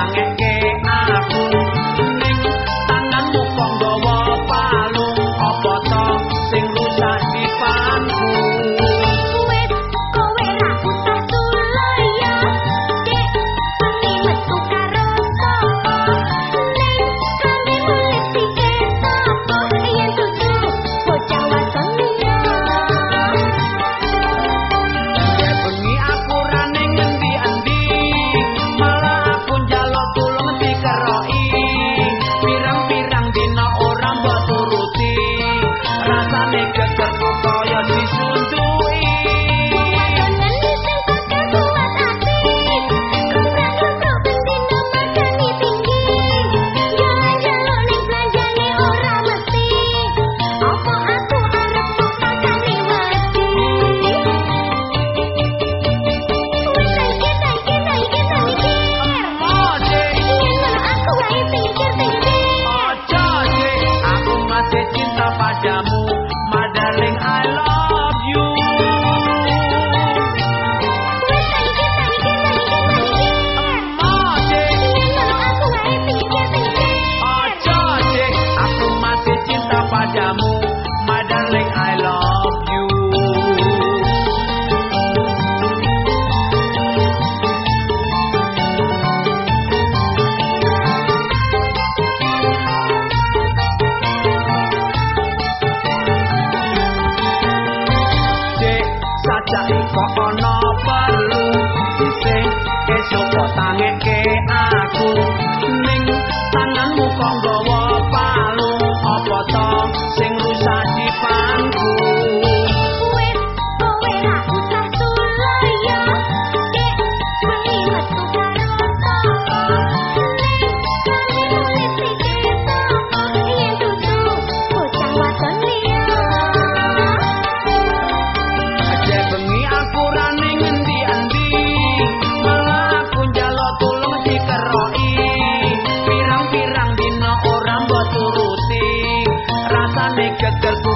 pocket rasane gegerku